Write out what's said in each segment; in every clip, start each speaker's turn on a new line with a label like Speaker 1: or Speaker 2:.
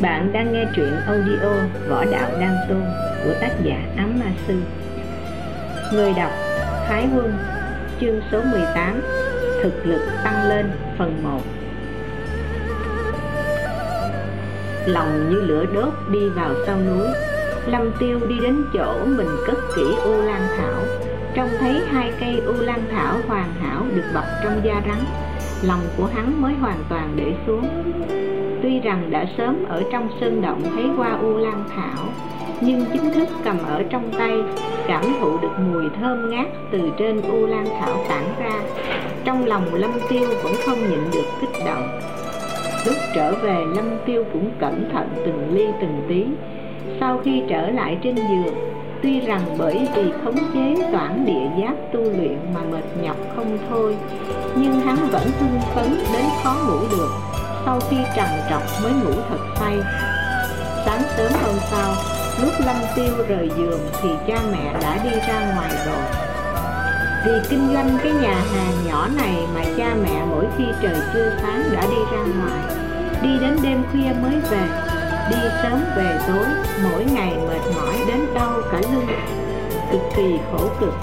Speaker 1: Bạn đang nghe truyện audio Võ Đạo Đăng Tôn của tác giả Ám Ma Sư. Người đọc, Thái Quân, Chương số 18 Thực lực tăng lên phần 1 Lòng như lửa đốt đi vào sau núi, Lâm Tiêu đi đến chỗ mình cất kỹ u lan thảo. Trông thấy hai cây u lan thảo hoàn hảo được bọc trong da rắn, Lòng của hắn mới hoàn toàn để xuống. Tuy rằng đã sớm ở trong sơn động thấy qua u lan thảo, Nhưng chính thức cầm ở trong tay, Cảm thụ được mùi thơm ngát từ trên u lan thảo tản ra. Trong lòng Lâm Tiêu vẫn không nhịn được kích động. Lúc trở về, Lâm Tiêu cũng cẩn thận từng ly từng tí. Sau khi trở lại trên giường, Tuy rằng bởi vì khống chế toản địa giáp tu luyện mà mệt nhọc không thôi, Nhưng hắn vẫn hưng phấn đến khó ngủ được sau khi trằn trọc mới ngủ thật say. Sáng sớm hôm sau, lúc lâm tiêu rời giường thì cha mẹ đã đi ra ngoài rồi. Vì kinh doanh cái nhà hàng nhỏ này mà cha mẹ mỗi khi trời chưa sáng đã đi ra ngoài. Đi đến đêm khuya mới về, đi sớm về tối, mỗi ngày mệt mỏi đến đau cả lưng, cực kỳ khổ cực.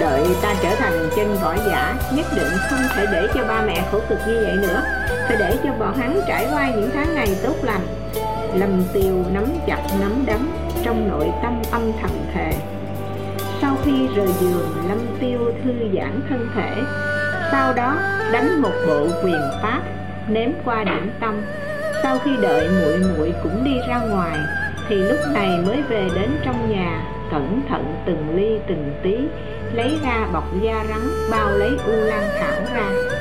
Speaker 1: Đợi ta trở thành chân võ giả, nhất định không thể để cho ba mẹ khổ cực như vậy nữa phải để cho bọn hắn trải qua những tháng ngày tốt lành. Lâm tiều nắm chặt nắm đấm, trong nội tâm âm thầm thề. Sau khi rời giường, lâm tiêu thư giãn thân thể. Sau đó, đánh một bộ quyền pháp, ném qua điểm tâm. Sau khi đợi muội muội cũng đi ra ngoài, thì lúc này mới về đến trong nhà, cẩn thận từng ly từng tí, lấy ra bọc da rắn, bao lấy u lan thảo ra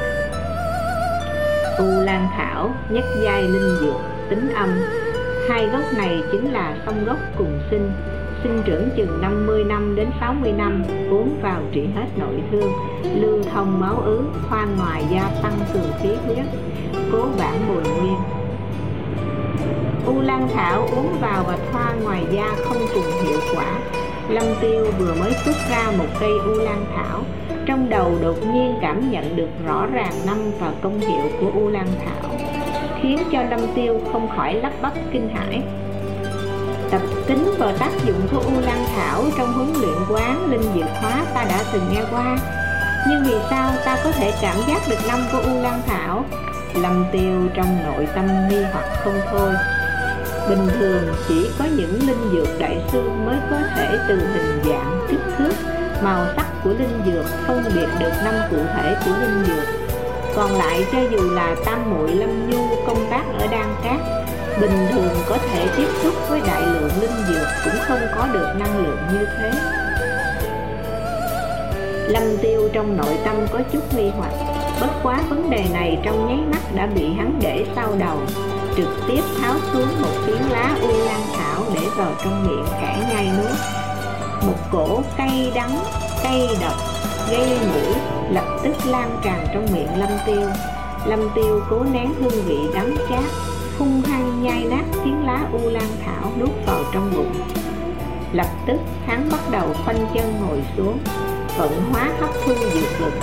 Speaker 1: tu lan thảo nhất giai linh dược, tính âm. Hai gốc này chính là song gốc cùng sinh. Sinh trưởng chừng 50 năm đến 60 năm uống vào trị hết nội thương, lưu thông máu ứ khoan ngoài gia tăng cường khí huyết. Cố bản bồi nguyên. U lan thảo uống vào và thoa ngoài da không cùng hiệu quả lâm tiêu vừa mới xuất ra một cây u lan thảo. Trong đầu đột nhiên cảm nhận được rõ ràng năm và công hiệu của u lan thảo, khiến cho lâm tiêu không khỏi lắp bắp kinh hãi. Tập tính và tác dụng của u lan thảo trong huấn luyện quán linh diệu hóa ta đã từng nghe qua. Nhưng vì sao ta có thể cảm giác được năm của u lan thảo? Lâm tiêu trong nội tâm nghi hoặc không thôi bình thường chỉ có những linh dược đại sư mới có thể từ hình dạng, kích thước, màu sắc của linh dược phân biệt được năm cụ thể của linh dược. Còn lại cho dù là tam muội lâm nhu công tác ở đan cát, bình thường có thể tiếp xúc với đại lượng linh dược cũng không có được năng lượng như thế. Lâm tiêu trong nội tâm có chút nghi hoặc, bất quá vấn đề này trong nháy mắt đã bị hắn để sau đầu trực tiếp tháo xuống một phiến lá u lan thảo để vào trong miệng cả nhai nuốt một cổ cay đắng, cay độc gây mũi lập tức lan tràn trong miệng lâm tiêu. Lâm tiêu cố nén hương vị đắng chát, hung hăng nhai nát phiến lá u lan thảo nuốt vào trong bụng. Lập tức, hắn bắt đầu khoanh chân ngồi xuống vận hóa hấp thu dược lực.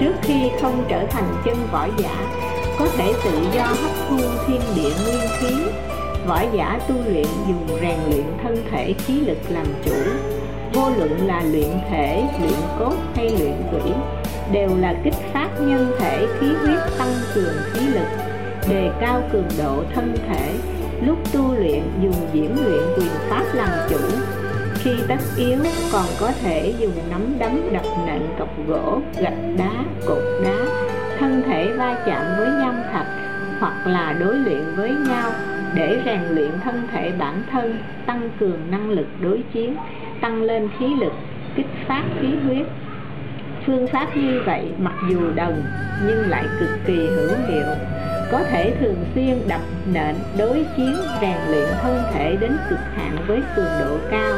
Speaker 1: Trước khi không trở thành chân võ giả có thể tự do hấp thu thiên địa nguyên khí, võ giả tu luyện dùng rèn luyện thân thể khí lực làm chủ. Vô luận là luyện thể, luyện cốt hay luyện quỷ, đều là kích phát nhân thể khí huyết tăng cường khí lực, đề cao cường độ thân thể. Lúc tu luyện dùng diễn luyện quyền pháp làm chủ, khi tất yếu còn có thể dùng nắm đấm đập nện cọc gỗ, gạch đá, cột đá thân thể va chạm với nham thạch hoặc là đối luyện với nhau để rèn luyện thân thể bản thân, tăng cường năng lực đối chiến, tăng lên khí lực, kích phát khí huyết. Phương pháp như vậy mặc dù đồng nhưng lại cực kỳ hữu hiệu, có thể thường xuyên đập nện, đối chiến, rèn luyện thân thể đến cực hạn với cường độ cao,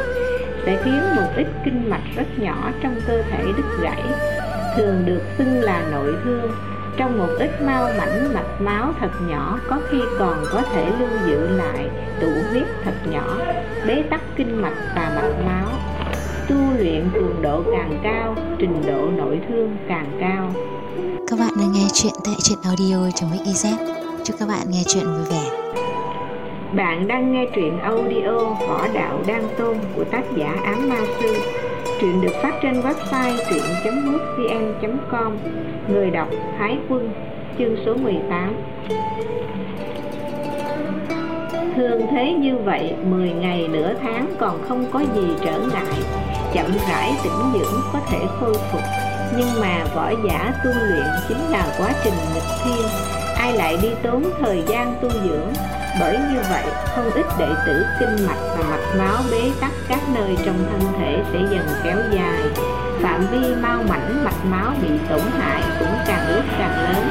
Speaker 1: sẽ khiến một ít kinh mạch rất nhỏ trong cơ thể đứt gãy, thường được xưng là nội thương trong một ít mau mảnh mạch máu thật nhỏ có khi còn có thể lưu giữ lại tụ huyết thật nhỏ bế tắc kinh mạch và mạch máu tu luyện cường độ càng cao trình độ nội thương càng cao.
Speaker 2: Các bạn đang nghe chuyện tại truyện audio.mix.iz chúc các bạn nghe chuyện vui vẻ.
Speaker 1: Bạn đang nghe truyện audio võ đạo đan tôn của tác giả ám ma sư truyện được phát trên website truyện.mútvn.com người đọc Thái Quân, chương số 18 Thường thế như vậy 10 ngày nửa tháng còn không có gì trở ngại. Chậm rãi tĩnh dưỡng có thể khôi phục, nhưng mà võ giả tu luyện chính là quá trình nghịch thiên. Ai lại đi tốn thời gian tu dưỡng? Bởi như vậy, không ít đệ tử kinh mạch và mạch máu bế tắc các nơi trong thân thể sẽ dần kéo dài. Phạm vi mau mảnh mạch máu bị tổn hại cũng càng lúc càng lớn.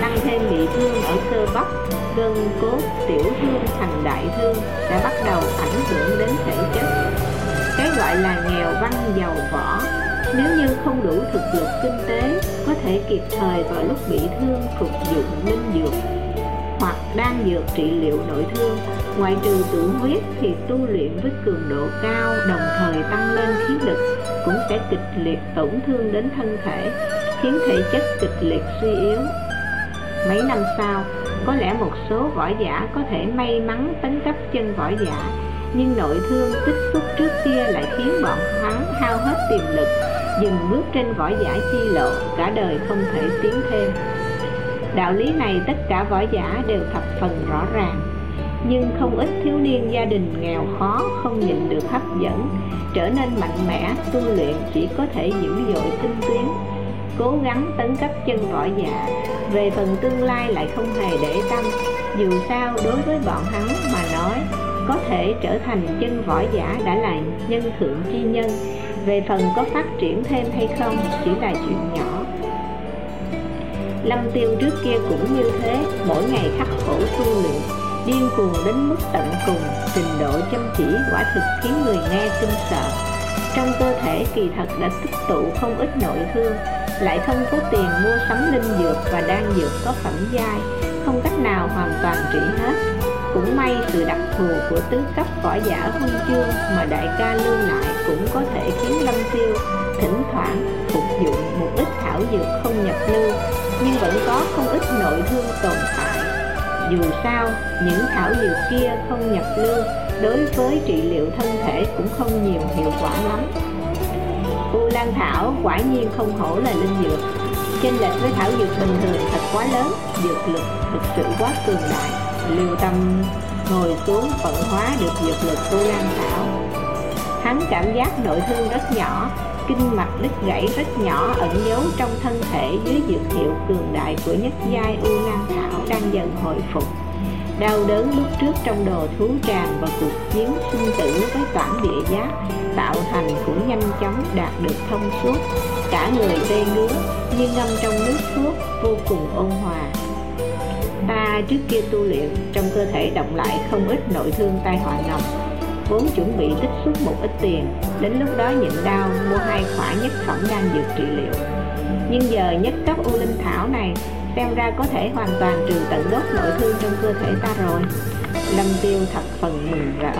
Speaker 1: Tăng thêm bị thương ở cơ bắp, gân cốt, tiểu thương thành đại thương đã bắt đầu ảnh hưởng đến thể chất. Cái gọi là nghèo văn giàu võ, nếu như không đủ thực lực kinh tế, có thể kịp thời vào lúc bị thương phục dụng linh dược đang đan dược trị liệu nội thương. Ngoại trừ tụ huyết thì tu luyện với cường độ cao, đồng thời tăng lên khí lực, cũng sẽ kịch liệt tổn thương đến thân thể, khiến thể chất kịch liệt suy yếu. Mấy năm sau, có lẽ một số võ giả có thể may mắn tấn cấp chân võ giả, nhưng nội thương tích xúc trước kia lại khiến bọn hắn hao hết tiềm lực, dừng bước trên võ giả chi lộ, cả đời không thể tiến thêm đạo lý này tất cả võ giả đều thập phần rõ ràng. Nhưng không ít thiếu niên gia đình nghèo khó không nhìn được hấp dẫn, trở nên mạnh mẽ, tu luyện chỉ có thể dữ dội tinh tuyến cố gắng tấn cấp chân võ giả. Về phần tương lai lại không hề để tâm, dù sao đối với bọn hắn mà nói, có thể trở thành chân võ giả đã là nhân thượng chi nhân. Về phần có phát triển thêm hay không chỉ là chuyện nhỏ lâm tiêu trước kia cũng như thế, mỗi ngày khắc khổ tu luyện, điên cuồng đến mức tận cùng, trình độ chăm chỉ quả thực khiến người nghe kinh sợ. Trong cơ thể kỳ thật đã tích tụ không ít nội thương, lại không có tiền mua sắm linh dược và đan dược có phẩm giai, không cách nào hoàn toàn trị hết. Cũng may sự đặc thù của tứ cấp võ giả huân chương mà đại ca lưu lại cũng có thể khiến lâm tiêu thỉnh thoảng phục dụng một ít thảo dược không nhập lưu nhưng vẫn có không ít nội thương tồn tại. Dù sao, những thảo dược kia không nhập lưu, đối với trị liệu thân thể cũng không nhiều hiệu quả lắm. U lan thảo quả nhiên không hổ là linh dược. Chênh lệch với thảo dược bình thường thật quá lớn, dược lực thực sự quá cường đại. Lưu tâm ngồi xuống vận hóa được dược lực u lan thảo. Hắn cảm giác nội thương rất nhỏ kinh mạch đứt gãy rất nhỏ ẩn giấu trong thân thể dưới dược hiệu cường đại của nhất giai u lan thảo đang dần hồi phục. Đau đớn lúc trước trong đồ thú tràn và cuộc chiến sinh tử với toản địa giác tạo thành cũng nhanh chóng đạt được thông suốt. Cả người tê ngứa, như ngâm trong nước thuốc, vô cùng ôn hòa. Ta trước kia tu luyện, trong cơ thể động lại không ít nội thương tai họa ngầm vốn chuẩn bị tích xúc một ít tiền, đến lúc đó nhịn đau mua hai khỏa nhất phẩm đan dược trị liệu. Nhưng giờ nhất cấp u linh thảo này xem ra có thể hoàn toàn trừ tận gốc nội thương trong cơ thể ta rồi. Lâm tiêu thật phần mừng rỡ.